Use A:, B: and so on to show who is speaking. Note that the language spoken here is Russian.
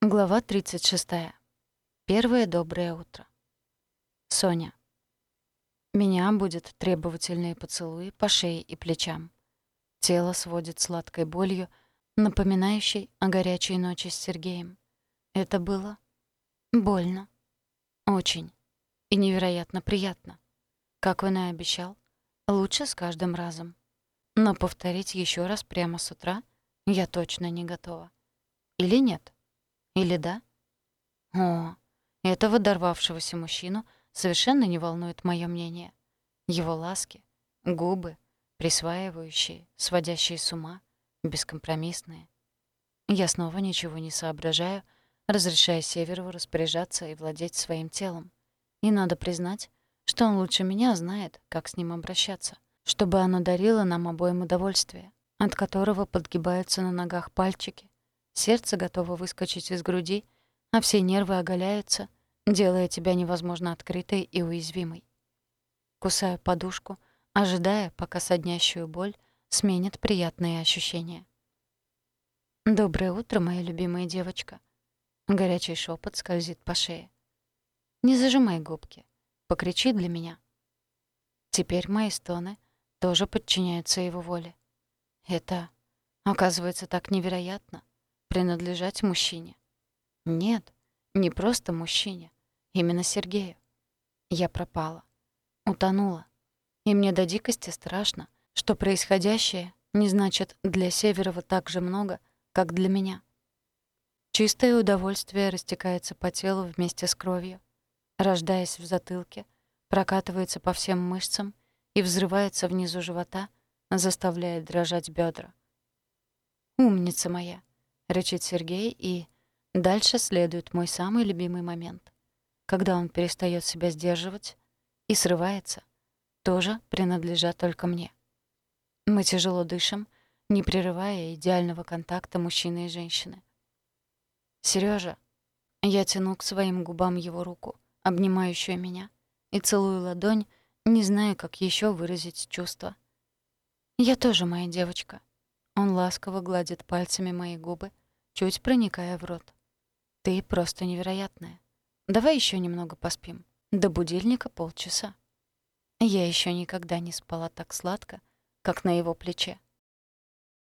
A: Глава 36. Первое доброе утро. Соня. Меня будет требовательные поцелуи по шее и плечам. Тело сводит сладкой болью, напоминающей о горячей ночи с Сергеем. Это было больно. Очень. И невероятно приятно. Как он и обещал, лучше с каждым разом. Но повторить еще раз прямо с утра я точно не готова. Или нет? Или да? О, этого дорвавшегося мужчину совершенно не волнует мое мнение. Его ласки, губы, присваивающие, сводящие с ума, бескомпромиссные. Я снова ничего не соображаю, разрешая Северову распоряжаться и владеть своим телом. И надо признать, что он лучше меня знает, как с ним обращаться, чтобы оно дарило нам обоим удовольствие, от которого подгибаются на ногах пальчики, Сердце готово выскочить из груди, а все нервы оголяются, делая тебя невозможно открытой и уязвимой. Кусаю подушку, ожидая, пока соднящую боль сменит приятные ощущения. «Доброе утро, моя любимая девочка». Горячий шепот скользит по шее. «Не зажимай губки. Покричи для меня». Теперь мои стоны тоже подчиняются его воле. Это, оказывается, так невероятно принадлежать мужчине. Нет, не просто мужчине, именно Сергею. Я пропала, утонула. И мне до дикости страшно, что происходящее не значит для Северова так же много, как для меня. Чистое удовольствие растекается по телу вместе с кровью, рождаясь в затылке, прокатывается по всем мышцам и взрывается внизу живота, заставляя дрожать бедра. Умница моя. — рычит Сергей, и дальше следует мой самый любимый момент. Когда он перестает себя сдерживать и срывается, тоже принадлежат только мне. Мы тяжело дышим, не прерывая идеального контакта мужчины и женщины. Сережа, я тяну к своим губам его руку, обнимающую меня, и целую ладонь, не зная, как еще выразить чувства. «Я тоже моя девочка». Он ласково гладит пальцами мои губы, чуть проникая в рот. «Ты просто невероятная. Давай еще немного поспим. До будильника полчаса». Я еще никогда не спала так сладко, как на его плече.